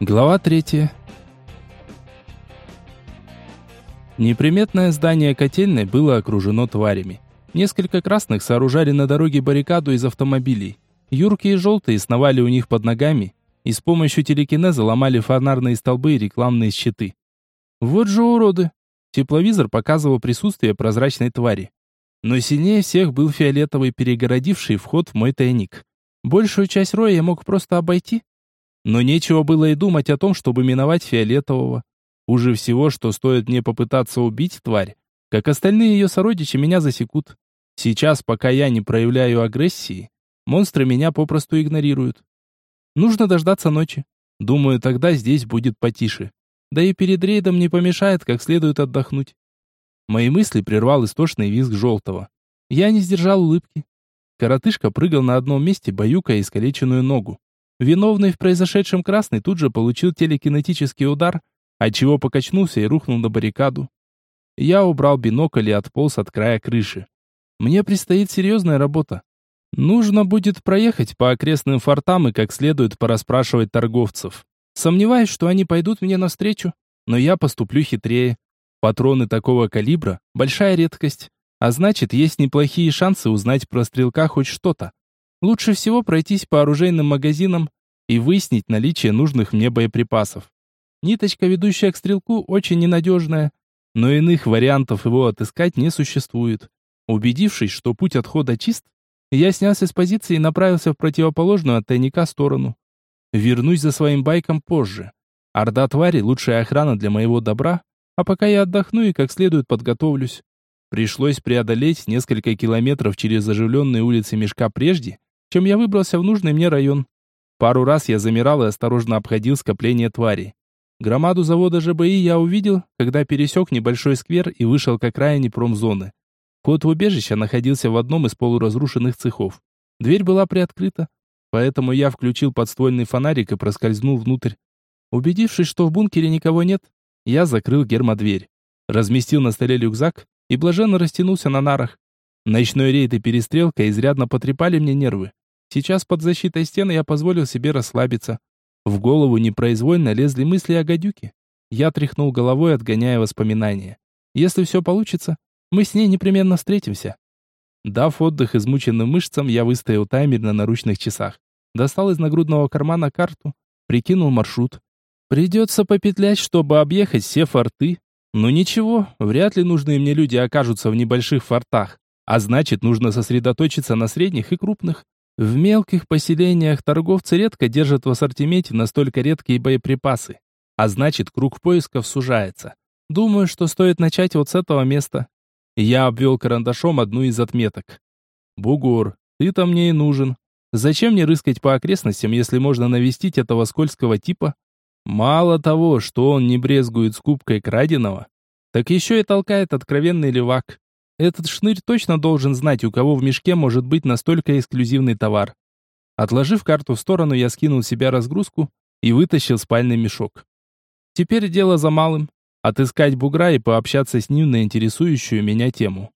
Глава третья. Неприметное здание котельной было окружено тварями. Несколько красных сооружали на дороге баррикаду из автомобилей. Юркие и желтые сновали у них под ногами и с помощью телекинеза ломали фонарные столбы и рекламные щиты. Вот же уроды! Тепловизор показывал присутствие прозрачной твари. Но сильнее всех был фиолетовый, перегородивший вход в мой тайник. Большую часть роя я мог просто обойти, но нечего было и думать о том, чтобы миновать фиолетового. Уже всего, что стоит мне попытаться убить тварь, как остальные ее сородичи меня засекут. Сейчас, пока я не проявляю агрессии, монстры меня попросту игнорируют. Нужно дождаться ночи. Думаю, тогда здесь будет потише. Да и перед рейдом не помешает как следует отдохнуть. Мои мысли прервал истошный визг желтого. Я не сдержал улыбки. Коротышка прыгал на одном месте, баюкая искалеченную ногу. Виновный в произошедшем красный тут же получил телекинетический удар, отчего покачнулся и рухнул на баррикаду. Я убрал бинокль и отполз от края крыши. Мне предстоит серьезная работа. Нужно будет проехать по окрестным фортам и как следует порасспрашивать торговцев. Сомневаюсь, что они пойдут мне навстречу, но я поступлю хитрее. Патроны такого калибра – большая редкость, а значит, есть неплохие шансы узнать про стрелка хоть что-то. Лучше всего пройтись по оружейным магазинам и выяснить наличие нужных мне боеприпасов. Ниточка, ведущая к стрелку, очень ненадежная, но иных вариантов его отыскать не существует. Убедившись, что путь отхода чист, я снялся с позиции и направился в противоположную от тайника сторону. Вернусь за своим байком позже. Орда твари — лучшая охрана для моего добра, а пока я отдохну и как следует подготовлюсь. Пришлось преодолеть несколько километров через оживленные улицы мешка прежде, чем я выбрался в нужный мне район. Пару раз я замирал и осторожно обходил скопление тварей. Громаду завода ЖБИ я увидел, когда пересек небольшой сквер и вышел к окраине промзоны. Вход в убежище находился в одном из полуразрушенных цехов. Дверь была приоткрыта, поэтому я включил подствольный фонарик и проскользнул внутрь. Убедившись, что в бункере никого нет, я закрыл гермодверь, разместил на столе рюкзак и блаженно растянулся на нарах. Ночной рейд и перестрелка изрядно потрепали мне нервы. Сейчас под защитой стены я позволил себе расслабиться. В голову непроизвольно лезли мысли о гадюке. Я тряхнул головой, отгоняя воспоминания. Если все получится, мы с ней непременно встретимся. Дав отдых измученным мышцам, я выставил таймер на наручных часах. Достал из нагрудного кармана карту, прикинул маршрут. Придется попетлять, чтобы объехать все форты. Но ничего, вряд ли нужные мне люди окажутся в небольших фортах. А значит, нужно сосредоточиться на средних и крупных. В мелких поселениях торговцы редко держат в ассортименте настолько редкие боеприпасы. А значит, круг поисков сужается. Думаю, что стоит начать вот с этого места. Я обвел карандашом одну из отметок. «Бугор, ты-то мне и нужен. Зачем мне рыскать по окрестностям, если можно навестить этого скользкого типа? Мало того, что он не брезгует скупкой краденого, так еще и толкает откровенный левак. Этот шнырь точно должен знать, у кого в мешке может быть настолько эксклюзивный товар. Отложив карту в сторону, я скинул с себя разгрузку и вытащил спальный мешок. Теперь дело за малым. Отыскать бугра и пообщаться с ним на интересующую меня тему.